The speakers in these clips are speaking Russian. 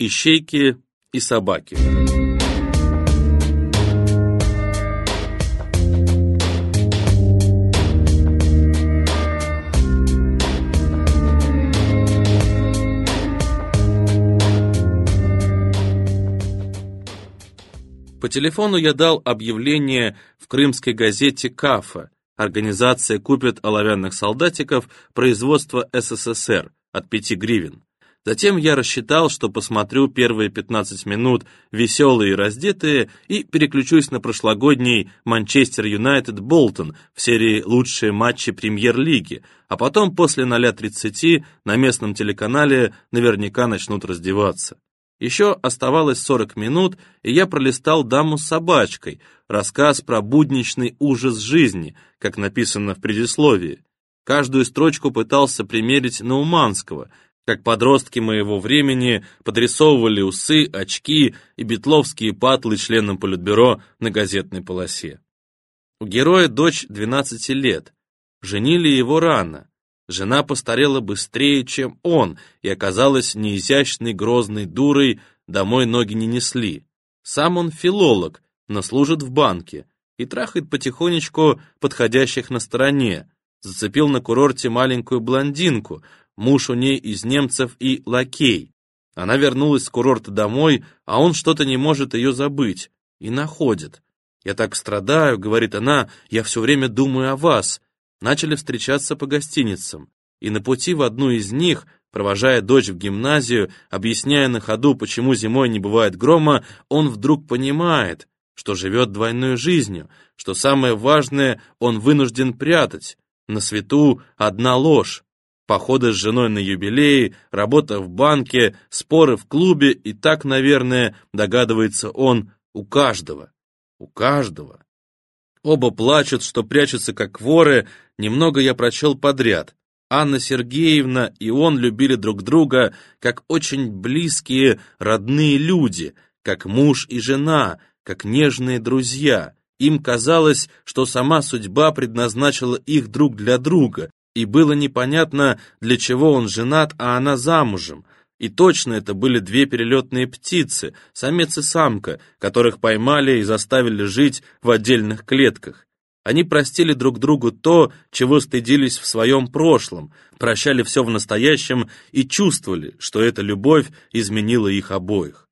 Ищейки и собаки. По телефону я дал объявление в крымской газете «Кафа». Организация купит оловянных солдатиков производства СССР от 5 гривен. Затем я рассчитал, что посмотрю первые 15 минут веселые и раздетые и переключусь на прошлогодний Манчестер Юнайтед Болтон в серии «Лучшие матчи премьер-лиги», а потом после 0.30 на местном телеканале наверняка начнут раздеваться. Еще оставалось 40 минут, и я пролистал «Даму с собачкой», рассказ про будничный ужас жизни, как написано в предисловии. Каждую строчку пытался примерить на Уманского, как подростки моего времени подрисовывали усы, очки и бетловские патлы членам Политбюро на газетной полосе. У героя дочь 12 лет. Женили его рано. Жена постарела быстрее, чем он, и оказалась неизящной грозной дурой, домой ноги не несли. Сам он филолог, но служит в банке и трахает потихонечку подходящих на стороне. Зацепил на курорте маленькую блондинку, муж у ней из немцев и лакей. Она вернулась с курорта домой, а он что-то не может ее забыть. И находит. «Я так страдаю», — говорит она, — «я все время думаю о вас» начали встречаться по гостиницам, и на пути в одну из них, провожая дочь в гимназию, объясняя на ходу, почему зимой не бывает грома, он вдруг понимает, что живет двойной жизнью, что самое важное он вынужден прятать, на свету одна ложь, походы с женой на юбилеи, работа в банке, споры в клубе, и так, наверное, догадывается он, у каждого, у каждого. Оба плачут, что прячутся как воры, немного я прочел подряд. Анна Сергеевна и он любили друг друга как очень близкие, родные люди, как муж и жена, как нежные друзья. Им казалось, что сама судьба предназначила их друг для друга, и было непонятно, для чего он женат, а она замужем. И точно это были две перелетные птицы, самец и самка, которых поймали и заставили жить в отдельных клетках. Они простили друг другу то, чего стыдились в своем прошлом, прощали все в настоящем и чувствовали, что эта любовь изменила их обоих.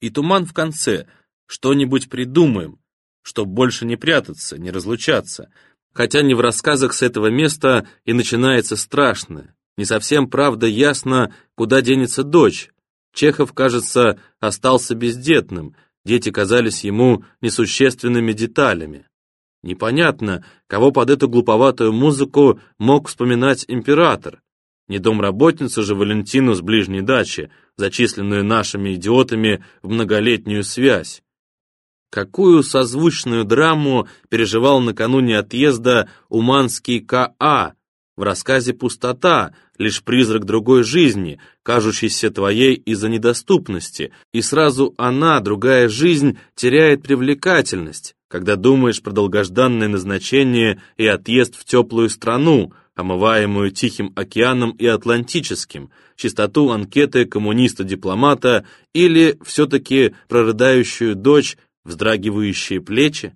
И туман в конце. Что-нибудь придумаем, чтоб больше не прятаться, не разлучаться. Хотя не в рассказах с этого места и начинается страшное. Не совсем, правда, ясно, куда денется дочь. Чехов, кажется, остался бездетным, дети казались ему несущественными деталями. Непонятно, кого под эту глуповатую музыку мог вспоминать император. Не домработницу же Валентину с ближней дачи, зачисленную нашими идиотами в многолетнюю связь. Какую созвучную драму переживал накануне отъезда Уманский К.А., в рассказе «Пустота» лишь призрак другой жизни, кажущийся твоей из-за недоступности, и сразу она, другая жизнь, теряет привлекательность, когда думаешь про долгожданное назначение и отъезд в теплую страну, омываемую Тихим океаном и Атлантическим, чистоту анкеты коммуниста-дипломата или все-таки прорыдающую дочь, вздрагивающие плечи?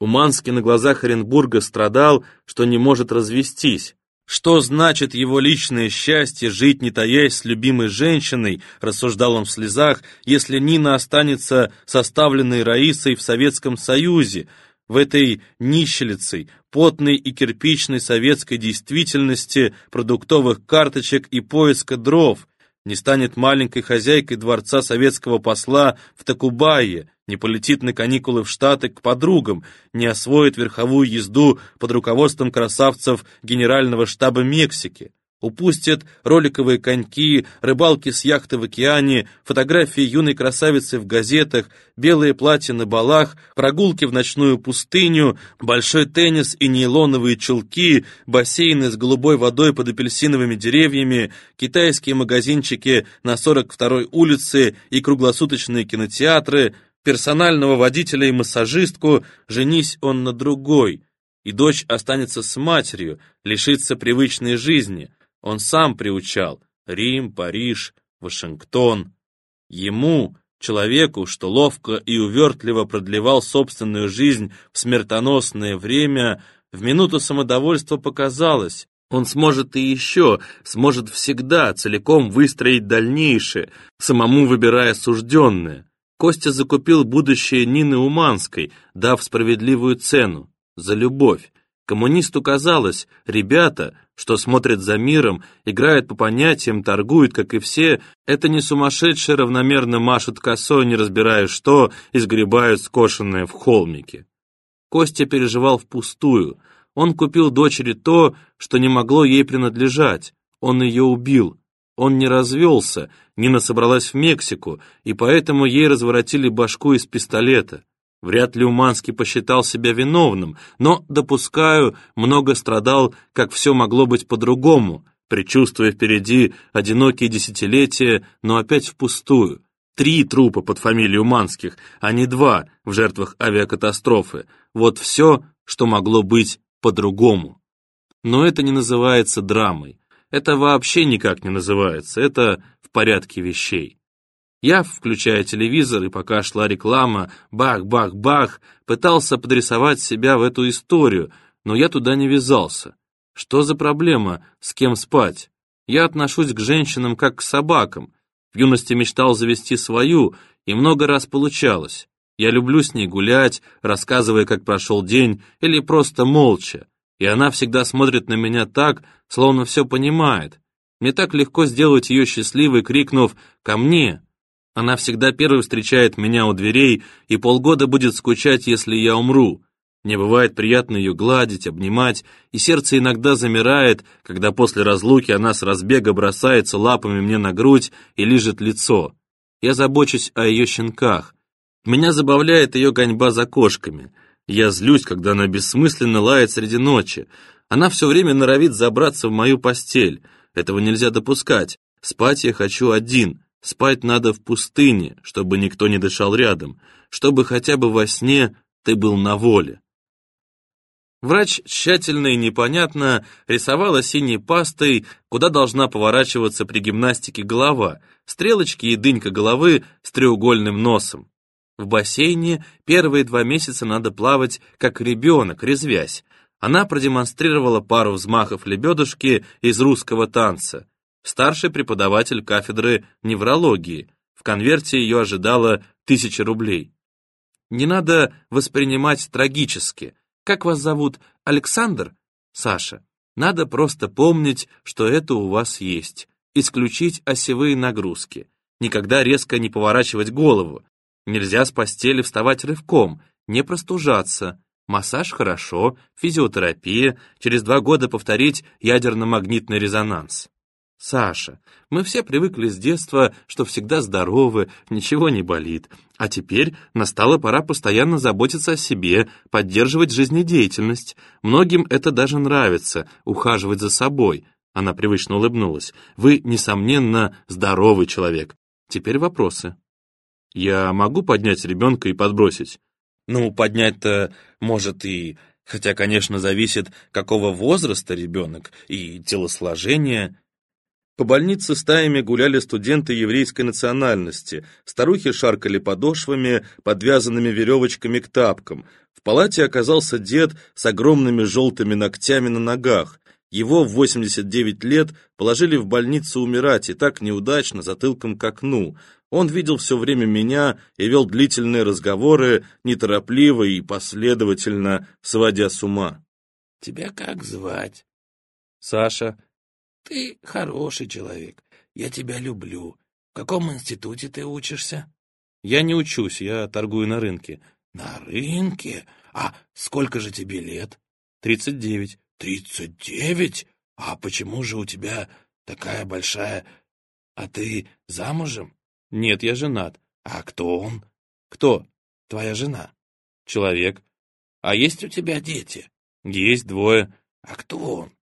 Уманский на глазах Оренбурга страдал, что не может развестись. Что значит его личное счастье жить, не таясь с любимой женщиной, рассуждал он в слезах, если Нина останется составленной Раисой в Советском Союзе, в этой нищелицей, потной и кирпичной советской действительности продуктовых карточек и поиска дров, не станет маленькой хозяйкой дворца советского посла в Такубае, не полетит на каникулы в Штаты к подругам, не освоит верховую езду под руководством красавцев Генерального штаба Мексики, упустит роликовые коньки, рыбалки с яхты в океане, фотографии юной красавицы в газетах, белые платья на балах, прогулки в ночную пустыню, большой теннис и нейлоновые чулки, бассейны с голубой водой под апельсиновыми деревьями, китайские магазинчики на 42-й улице и круглосуточные кинотеатры, персонального водителя и массажистку, женись он на другой, и дочь останется с матерью, лишится привычной жизни. Он сам приучал Рим, Париж, Вашингтон. Ему, человеку, что ловко и увертливо продлевал собственную жизнь в смертоносное время, в минуту самодовольства показалось, он сможет и еще, сможет всегда целиком выстроить дальнейшее, самому выбирая сужденное. Костя закупил будущее Нины Уманской, дав справедливую цену за любовь. Коммунисту казалось, ребята, что смотрят за миром, играют по понятиям, торгуют, как и все, это не сумасшедшие равномерно машут косой, не разбирая что, и сгребают скошенное в холмике. Костя переживал впустую. Он купил дочери то, что не могло ей принадлежать. Он ее убил. Он не развелся, Нина собралась в Мексику, и поэтому ей разворотили башку из пистолета. Вряд ли Уманский посчитал себя виновным, но, допускаю, много страдал, как все могло быть по-другому, предчувствуя впереди одинокие десятилетия, но опять впустую. Три трупа под фамилией Уманских, а не два в жертвах авиакатастрофы. Вот все, что могло быть по-другому. Но это не называется драмой. Это вообще никак не называется, это в порядке вещей. Я, включая телевизор, и пока шла реклама, бах-бах-бах, пытался подрисовать себя в эту историю, но я туда не вязался. Что за проблема, с кем спать? Я отношусь к женщинам как к собакам. В юности мечтал завести свою, и много раз получалось. Я люблю с ней гулять, рассказывая, как прошел день, или просто молча. И она всегда смотрит на меня так, словно все понимает. Мне так легко сделать ее счастливой, крикнув «Ко мне!» Она всегда первой встречает меня у дверей и полгода будет скучать, если я умру. Мне бывает приятно ее гладить, обнимать, и сердце иногда замирает, когда после разлуки она с разбега бросается лапами мне на грудь и лижет лицо. Я забочусь о ее щенках. Меня забавляет ее гоньба за кошками. Я злюсь, когда она бессмысленно лает среди ночи. Она все время норовит забраться в мою постель. Этого нельзя допускать. Спать я хочу один, Спать надо в пустыне, чтобы никто не дышал рядом, чтобы хотя бы во сне ты был на воле. Врач тщательно и непонятно рисовала синей пастой, куда должна поворачиваться при гимнастике голова, стрелочки и дынька головы с треугольным носом. В бассейне первые два месяца надо плавать, как ребенок, резвясь. Она продемонстрировала пару взмахов лебедушки из русского танца старший преподаватель кафедры неврологии. В конверте ее ожидало тысяча рублей. Не надо воспринимать трагически. Как вас зовут? Александр? Саша. Надо просто помнить, что это у вас есть. Исключить осевые нагрузки. Никогда резко не поворачивать голову. Нельзя с постели вставать рывком, не простужаться. Массаж хорошо, физиотерапия, через два года повторить ядерно-магнитный резонанс. Саша, мы все привыкли с детства, что всегда здоровы, ничего не болит. А теперь настала пора постоянно заботиться о себе, поддерживать жизнедеятельность. Многим это даже нравится, ухаживать за собой. Она привычно улыбнулась. Вы, несомненно, здоровый человек. Теперь вопросы. Я могу поднять ребенка и подбросить? Ну, поднять-то, может, и... Хотя, конечно, зависит, какого возраста ребенок и телосложения. По больнице стаями гуляли студенты еврейской национальности, старухи шаркали подошвами, подвязанными веревочками к тапкам. В палате оказался дед с огромными желтыми ногтями на ногах. Его в 89 лет положили в больницу умирать, и так неудачно, затылком к окну. Он видел все время меня и вел длительные разговоры, неторопливо и последовательно, сводя с ума. «Тебя как звать?» «Саша», ты хороший человек. Я тебя люблю. В каком институте ты учишься? Я не учусь, я торгую на рынке. На рынке? А сколько же тебе лет? Тридцать девять. Тридцать девять? А почему же у тебя такая большая... А ты замужем? Нет, я женат. А кто он? Кто? Твоя жена. Человек. А есть у тебя дети? Есть двое. А кто он?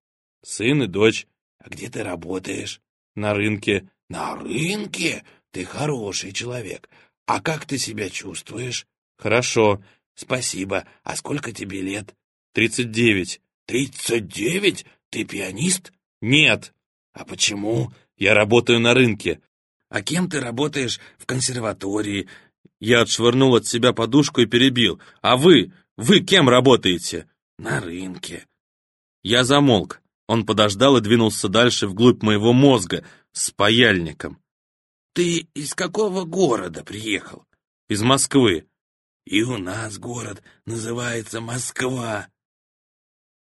Сын и дочь. А где ты работаешь? На рынке. На рынке? Ты хороший человек. А как ты себя чувствуешь? Хорошо. Спасибо. А сколько тебе лет? Тридцать девять. Тридцать девять? Ты пианист? Нет. А почему? Я работаю на рынке. А кем ты работаешь в консерватории?» Я отшвырнул от себя подушку и перебил. «А вы? Вы кем работаете?» «На рынке». Я замолк. Он подождал и двинулся дальше вглубь моего мозга, с паяльником. «Ты из какого города приехал?» «Из Москвы». «И у нас город называется Москва».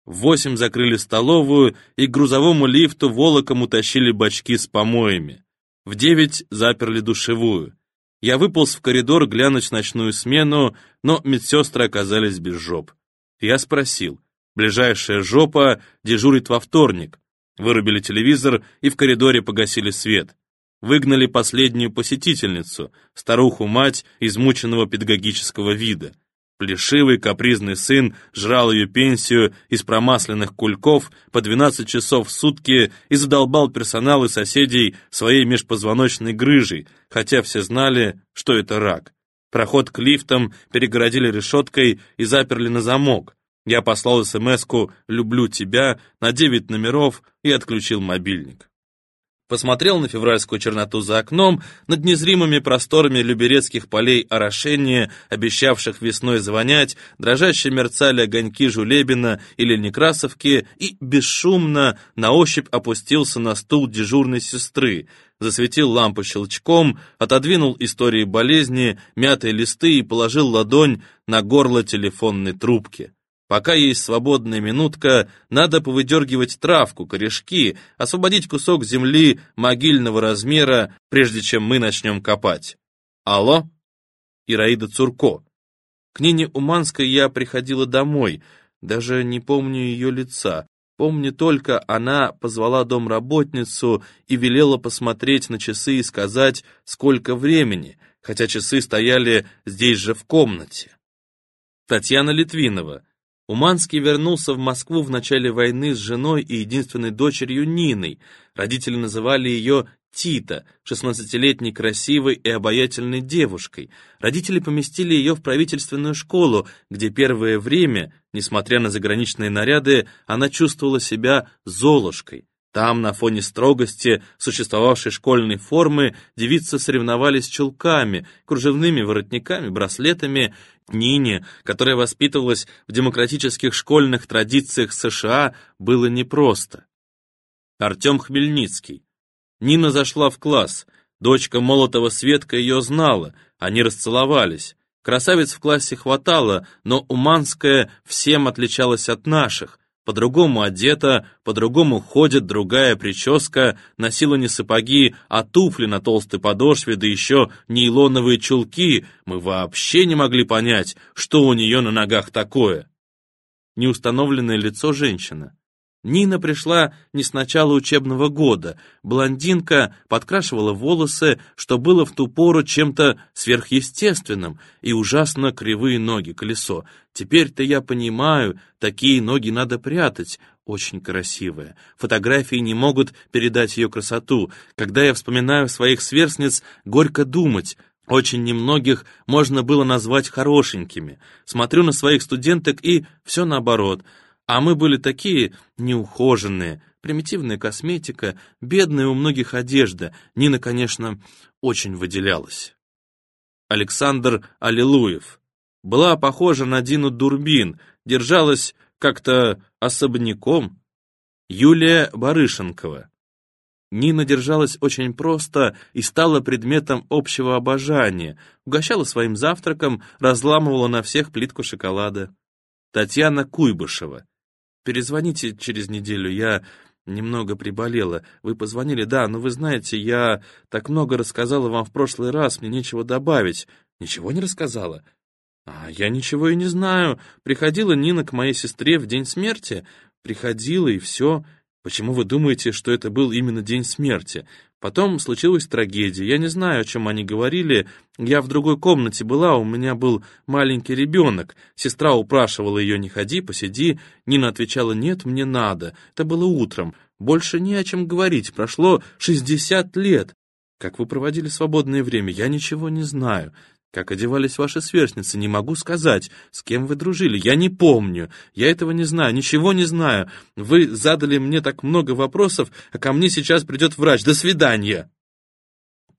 Восемь закрыли столовую и к грузовому лифту волоком утащили бачки с помоями. В девять заперли душевую. Я выполз в коридор глянуть ночную смену, но медсестры оказались без жоп. Я спросил. Ближайшая жопа дежурит во вторник. Вырубили телевизор и в коридоре погасили свет. Выгнали последнюю посетительницу, старуху-мать измученного педагогического вида. Плешивый капризный сын жрал ее пенсию из промасленных кульков по 12 часов в сутки и задолбал персонал и соседей своей межпозвоночной грыжей, хотя все знали, что это рак. Проход к лифтам перегородили решеткой и заперли на замок. Я послал смс-ку «Люблю тебя» на 9 номеров и отключил мобильник посмотрел на февральскую черноту за окном, над незримыми просторами люберецких полей орошения, обещавших весной звонять, дрожащие мерцали огоньки Жулебина или Некрасовки и бесшумно на ощупь опустился на стул дежурной сестры, засветил лампу щелчком, отодвинул истории болезни, мятые листы и положил ладонь на горло телефонной трубки. Пока есть свободная минутка, надо повыдергивать травку, корешки, освободить кусок земли могильного размера, прежде чем мы начнем копать. Алло? Ираида Цурко. К Нине Уманской я приходила домой, даже не помню ее лица. Помню только, она позвала домработницу и велела посмотреть на часы и сказать, сколько времени, хотя часы стояли здесь же в комнате. Татьяна Литвинова. Уманский вернулся в Москву в начале войны с женой и единственной дочерью Ниной. Родители называли ее Тита, 16-летней красивой и обаятельной девушкой. Родители поместили ее в правительственную школу, где первое время, несмотря на заграничные наряды, она чувствовала себя Золушкой. Там, на фоне строгости существовавшей школьной формы, девицы соревновались чулками, кружевными воротниками, браслетами. Нине, которая воспитывалась в демократических школьных традициях США, было непросто. Артем Хмельницкий. Нина зашла в класс. Дочка Молотова Светка ее знала, они расцеловались. Красавиц в классе хватало, но Уманская всем отличалась от наших по-другому одета, по-другому ходит, другая прическа, носила не сапоги, а туфли на толстой подошве, да еще нейлоновые чулки. Мы вообще не могли понять, что у нее на ногах такое. Неустановленное лицо женщины. Нина пришла не с начала учебного года. Блондинка подкрашивала волосы, что было в ту пору чем-то сверхъестественным, и ужасно кривые ноги, колесо. Теперь-то я понимаю, такие ноги надо прятать. Очень красивая. Фотографии не могут передать ее красоту. Когда я вспоминаю своих сверстниц, горько думать. Очень немногих можно было назвать хорошенькими. Смотрю на своих студенток и все наоборот — а мы были такие неухоженные, примитивная косметика, бедная у многих одежда. Нина, конечно, очень выделялась. Александр Аллилуев. Была похожа на Дину Дурбин, держалась как-то особняком. Юлия Барышенкова. Нина держалась очень просто и стала предметом общего обожания, угощала своим завтраком, разламывала на всех плитку шоколада. Татьяна Куйбышева. Перезвоните через неделю, я немного приболела. Вы позвонили, да, но вы знаете, я так много рассказала вам в прошлый раз, мне нечего добавить. Ничего не рассказала? А я ничего и не знаю. Приходила Нина к моей сестре в день смерти. Приходила и все. Почему вы думаете, что это был именно день смерти? Потом случилась трагедия. Я не знаю, о чем они говорили. Я в другой комнате была, у меня был маленький ребенок. Сестра упрашивала ее «не ходи, посиди». Нина отвечала «нет, мне надо». Это было утром. Больше не о чем говорить. Прошло 60 лет. Как вы проводили свободное время, я ничего не знаю. Как одевались ваши сверстницы, не могу сказать. С кем вы дружили, я не помню. Я этого не знаю, ничего не знаю. Вы задали мне так много вопросов, а ко мне сейчас придет врач. До свидания.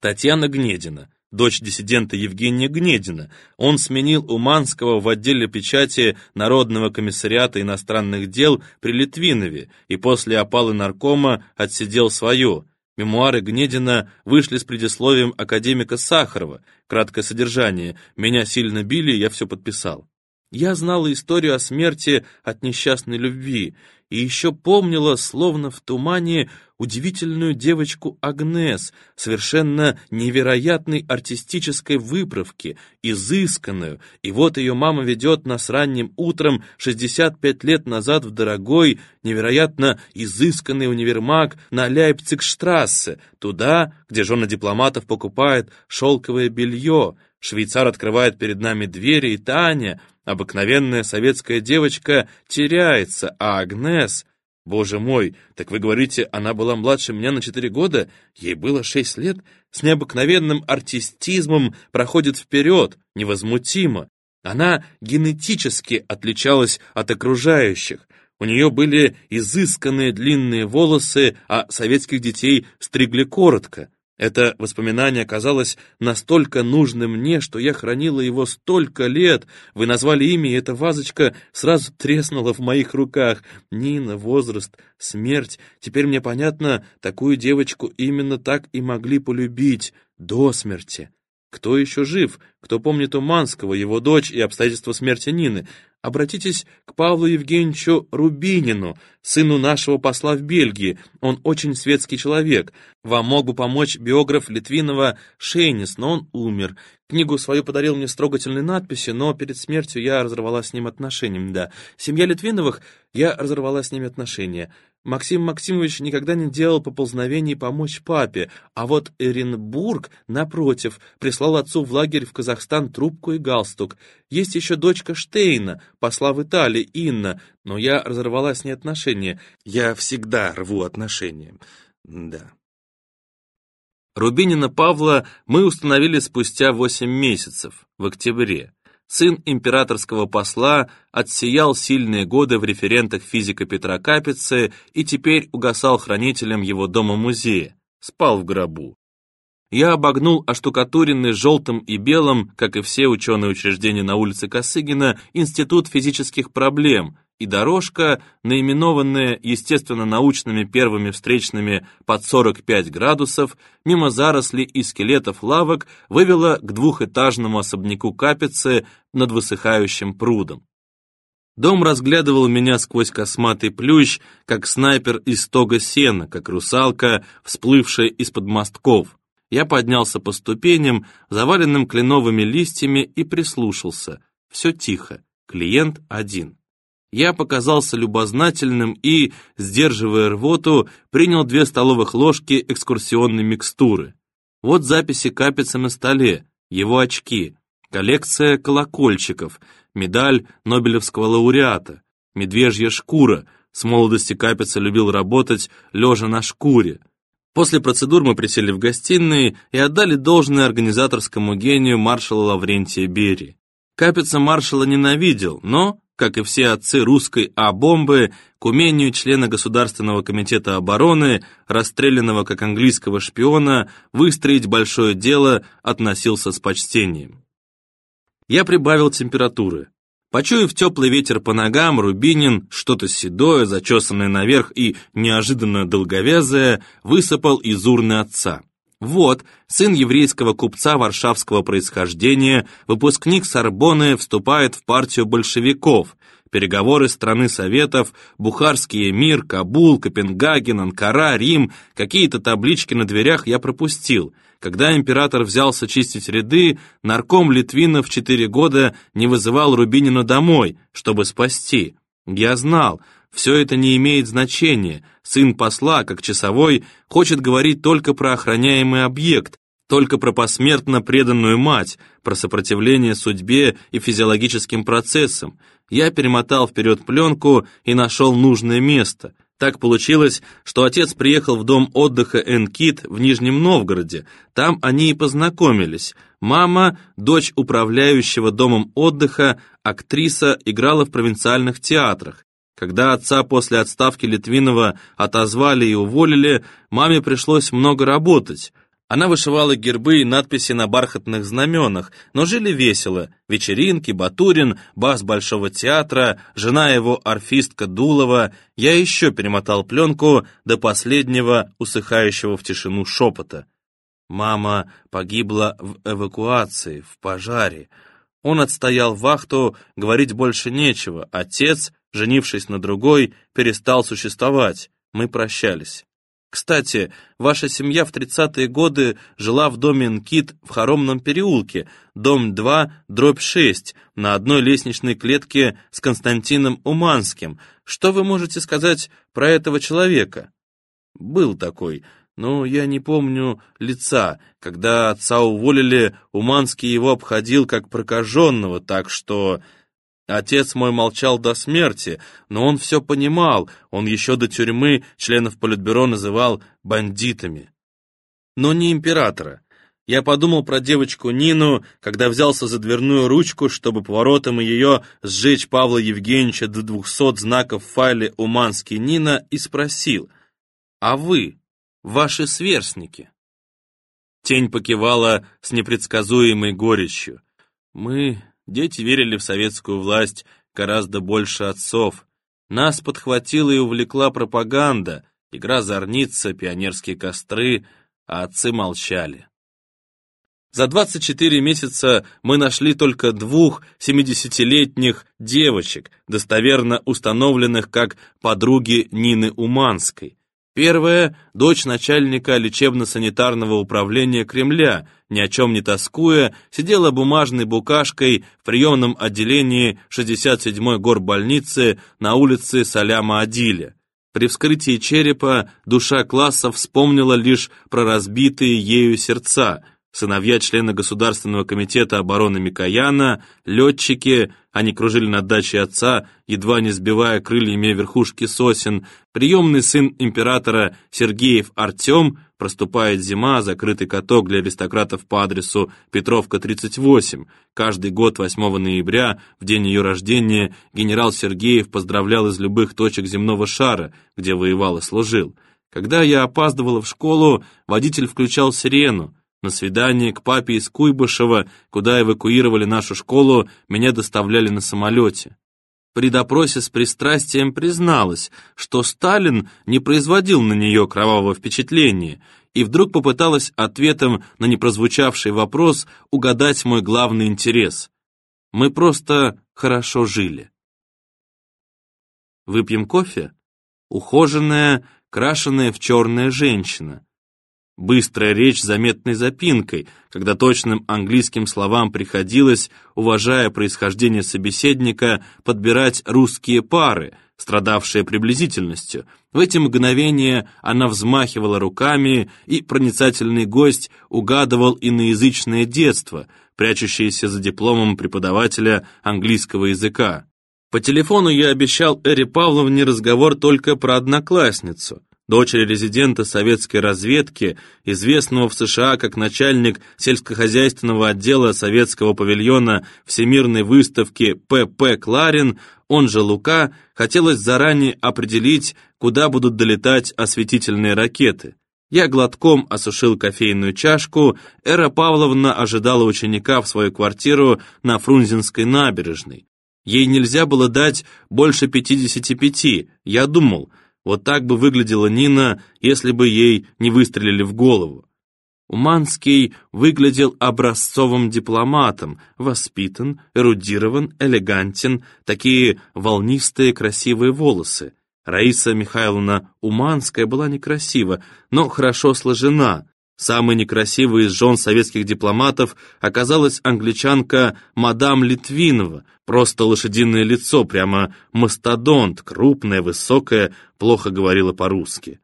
Татьяна Гнедина, дочь диссидента Евгения Гнедина. Он сменил Уманского в отделе печати Народного комиссариата иностранных дел при Литвинове и после опалы наркома отсидел свое. Мемуары Гнедина вышли с предисловием академика Сахарова. Краткое содержание. «Меня сильно били, я все подписал». Я знала историю о смерти от несчастной любви и еще помнила, словно в тумане, удивительную девочку Агнес, совершенно невероятной артистической выправки, изысканную, и вот ее мама ведет нас ранним утром 65 лет назад в дорогой, невероятно изысканный универмаг на Ляйпцигштрассе, туда, где жена дипломатов покупает шелковое белье, Швейцар открывает перед нами двери, и Таня, обыкновенная советская девочка, теряется, а Агнес... Боже мой, так вы говорите, она была младше меня на четыре года? Ей было шесть лет? С необыкновенным артистизмом проходит вперед, невозмутимо. Она генетически отличалась от окружающих. У нее были изысканные длинные волосы, а советских детей стригли коротко. Это воспоминание оказалось настолько нужным мне, что я хранила его столько лет. Вы назвали имя, и эта вазочка сразу треснула в моих руках. Нина, возраст, смерть. Теперь мне понятно, такую девочку именно так и могли полюбить. До смерти. Кто еще жив? Кто помнит Уманского, его дочь и обстоятельства смерти Нины? Обратитесь к Павлу Евгеньевичу Рубинину, сыну нашего посла в Бельгии. Он очень светский человек. Вам мог бы помочь биограф Литвинова Шейнис, но он умер. Книгу свою подарил мне с надписью, но перед смертью я разорвала с ним отношения. Да, семья Литвиновых, я разорвала с ними отношения. Максим Максимович никогда не делал поползновений помочь папе, а вот Эренбург, напротив, прислал отцу в лагерь в Казахстан трубку и галстук. Есть еще дочка Штейна, посла в Италии, Инна, но я разорвала с ней отношения. Я всегда рву отношения. Да. Рубинина Павла мы установили спустя восемь месяцев, в октябре сын императорского посла, отсиял сильные годы в референтах физика Петра Капицы и теперь угасал хранителем его дома-музея, спал в гробу. Я обогнул оштукатуренный желтым и белым, как и все ученые учреждения на улице Косыгина, Институт физических проблем, и дорожка, наименованная естественно-научными первыми встречными под 45 градусов, мимо зарослей и скелетов лавок, вывела к двухэтажному особняку Капицы над высыхающим прудом. Дом разглядывал меня сквозь косматый плющ, как снайпер из стога сена, как русалка, всплывшая из-под мостков. Я поднялся по ступеням, заваленным кленовыми листьями, и прислушался. Все тихо. Клиент один. Я показался любознательным и, сдерживая рвоту, принял две столовых ложки экскурсионной микстуры. Вот записи Капица на столе, его очки, коллекция колокольчиков, медаль Нобелевского лауреата, медвежья шкура, с молодости Капица любил работать, лежа на шкуре. После процедур мы присели в гостиной и отдали должное организаторскому гению маршала Лаврентия Берии. Капица маршала ненавидел, но как и все отцы русской А-бомбы, к умению члена Государственного комитета обороны, расстрелянного как английского шпиона, выстроить большое дело относился с почтением. Я прибавил температуры. Почуяв теплый ветер по ногам, Рубинин, что-то седое, зачесанное наверх и неожиданно долговязое, высыпал из урны отца. Вот, сын еврейского купца варшавского происхождения, выпускник Сорбоны, вступает в партию большевиков. Переговоры страны Советов, Бухарский эмир, Кабул, Копенгаген, Анкара, Рим, какие-то таблички на дверях я пропустил. Когда император взялся чистить ряды, нарком Литвинов четыре года не вызывал Рубинина домой, чтобы спасти. Я знал, все это не имеет значения. Сын посла, как часовой, хочет говорить только про охраняемый объект, только про посмертно преданную мать, про сопротивление судьбе и физиологическим процессам. Я перемотал вперед пленку и нашел нужное место. Так получилось, что отец приехал в дом отдыха Энкит в Нижнем Новгороде. Там они и познакомились. Мама, дочь управляющего домом отдыха, актриса, играла в провинциальных театрах. Когда отца после отставки Литвинова отозвали и уволили, маме пришлось много работать. Она вышивала гербы и надписи на бархатных знаменах, но жили весело. Вечеринки, Батурин, бас Большого театра, жена его орфистка Дулова. Я еще перемотал пленку до последнего усыхающего в тишину шепота. Мама погибла в эвакуации, в пожаре. Он отстоял вахту, говорить больше нечего. Отец, женившись на другой, перестал существовать. Мы прощались. Кстати, ваша семья в 30-е годы жила в доме Нкит в Хоромном переулке, дом 2, дробь 6, на одной лестничной клетке с Константином Уманским. Что вы можете сказать про этого человека? Был такой, но я не помню лица. Когда отца уволили, Уманский его обходил как прокаженного, так что... Отец мой молчал до смерти, но он все понимал, он еще до тюрьмы членов Политбюро называл бандитами. Но не императора. Я подумал про девочку Нину, когда взялся за дверную ручку, чтобы поворотом ее сжечь Павла Евгеньевича до двухсот знаков в файле «Уманский Нина» и спросил, «А вы, ваши сверстники?» Тень покивала с непредсказуемой горечью. «Мы Дети верили в советскую власть гораздо больше отцов. Нас подхватила и увлекла пропаганда, игра зорница, пионерские костры, а отцы молчали. За 24 месяца мы нашли только двух 70-летних девочек, достоверно установленных как подруги Нины Уманской. Первая – дочь начальника лечебно-санитарного управления Кремля, ни о чем не тоскуя, сидела бумажной букашкой в приемном отделении 67-й горбольницы на улице Саляма-Адиля. При вскрытии черепа душа класса вспомнила лишь про разбитые ею сердца, сыновья члена Государственного комитета обороны Микояна, летчики, они кружили над дачей отца, едва не сбивая крыльями верхушки сосен, приемный сын императора Сергеев Артем, проступает зима, закрытый каток для аристократов по адресу Петровка, 38. Каждый год 8 ноября, в день ее рождения, генерал Сергеев поздравлял из любых точек земного шара, где воевал и служил. Когда я опаздывала в школу, водитель включал сирену, на свидание к папе из Куйбышева, куда эвакуировали нашу школу, меня доставляли на самолете. При допросе с пристрастием призналась, что Сталин не производил на нее кровавого впечатления, и вдруг попыталась ответом на непрозвучавший вопрос угадать мой главный интерес. Мы просто хорошо жили. Выпьем кофе? Ухоженная, крашеная в черная женщина. Быстрая речь с заметной запинкой, когда точным английским словам приходилось, уважая происхождение собеседника, подбирать русские пары, страдавшие приблизительностью. В эти мгновения она взмахивала руками, и проницательный гость угадывал иноязычное детство, прячущееся за дипломом преподавателя английского языка. По телефону я обещал Эре Павловне разговор только про одноклассницу дочери резидента советской разведки, известного в США как начальник сельскохозяйственного отдела советского павильона Всемирной выставки П.П. Кларин, он же Лука, хотелось заранее определить, куда будут долетать осветительные ракеты. Я глотком осушил кофейную чашку, Эра Павловна ожидала ученика в свою квартиру на Фрунзенской набережной. Ей нельзя было дать больше 55, я думал – вот так бы выглядела Нина, если бы ей не выстрелили в голову. Уманский выглядел образцовым дипломатом, воспитан, эрудирован, элегантен, такие волнистые красивые волосы. Раиса Михайловна Уманская была некрасива, но хорошо сложена, Самой некрасивой из жен советских дипломатов оказалась англичанка мадам Литвинова, просто лошадиное лицо, прямо мастодонт, крупная, высокая, плохо говорила по-русски.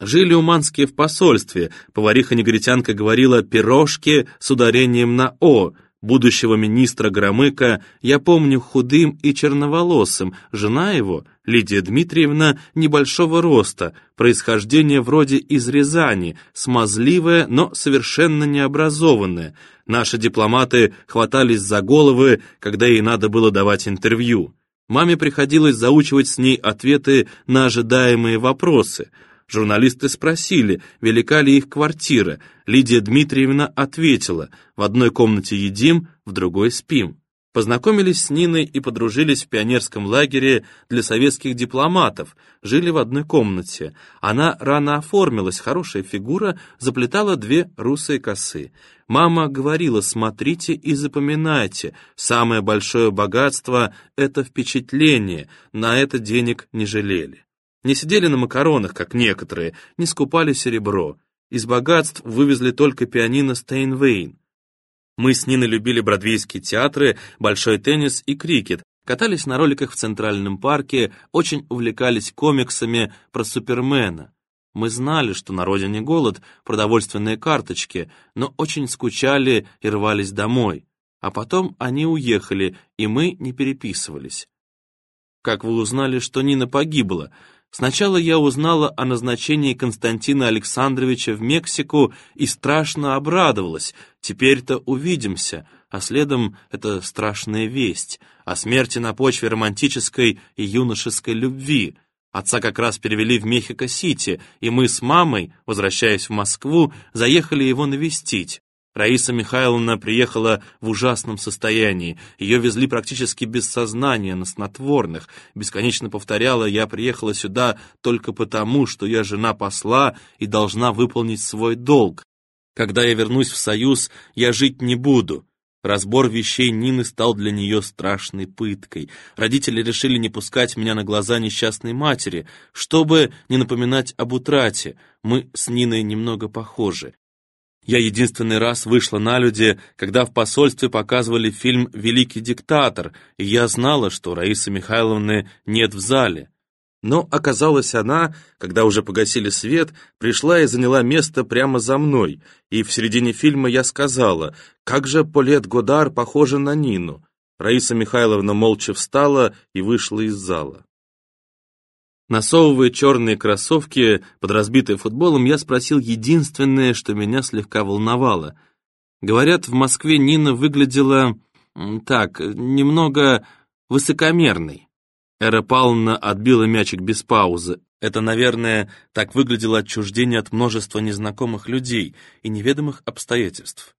Жили уманские в посольстве, повариха-негритянка говорила «пирожки» с ударением на «о», будущего министра Громыка я помню худым и черноволосым, жена его, Лидия Дмитриевна, небольшого роста, происхождение вроде из Рязани, смазливая, но совершенно необразованная. Наши дипломаты хватались за головы, когда ей надо было давать интервью. Маме приходилось заучивать с ней ответы на ожидаемые вопросы. Журналисты спросили, велика ли их квартира. Лидия Дмитриевна ответила, в одной комнате едим, в другой спим. Познакомились с Ниной и подружились в пионерском лагере для советских дипломатов, жили в одной комнате. Она рано оформилась, хорошая фигура, заплетала две русые косы. Мама говорила, смотрите и запоминайте, самое большое богатство — это впечатление, на это денег не жалели. Не сидели на макаронах, как некоторые, не скупали серебро. Из богатств вывезли только пианино Стейнвейн. Мы с Ниной любили бродвейские театры, большой теннис и крикет, катались на роликах в Центральном парке, очень увлекались комиксами про Супермена. Мы знали, что на родине голод, продовольственные карточки, но очень скучали и рвались домой. А потом они уехали, и мы не переписывались. Как вы узнали, что Нина погибла? Сначала я узнала о назначении Константина Александровича в Мексику и страшно обрадовалась. Теперь-то увидимся, а следом это страшная весть о смерти на почве романтической и юношеской любви. Отца как раз перевели в Мехико-Сити, и мы с мамой, возвращаясь в Москву, заехали его навестить. Раиса Михайловна приехала в ужасном состоянии. Ее везли практически без сознания, на снотворных. Бесконечно повторяла, я приехала сюда только потому, что я жена посла и должна выполнить свой долг. Когда я вернусь в Союз, я жить не буду. Разбор вещей Нины стал для нее страшной пыткой. Родители решили не пускать меня на глаза несчастной матери, чтобы не напоминать об утрате. Мы с Ниной немного похожи. Я единственный раз вышла на люди, когда в посольстве показывали фильм «Великий диктатор», и я знала, что Раисы Михайловны нет в зале. Но оказалось она, когда уже погасили свет, пришла и заняла место прямо за мной, и в середине фильма я сказала, как же Полет Годар похожа на Нину. Раиса Михайловна молча встала и вышла из зала. Насовывая черные кроссовки под разбитой футболом, я спросил единственное, что меня слегка волновало. Говорят, в Москве Нина выглядела... так, немного высокомерной. Эра Павловна отбила мячик без паузы. Это, наверное, так выглядело отчуждение от множества незнакомых людей и неведомых обстоятельств.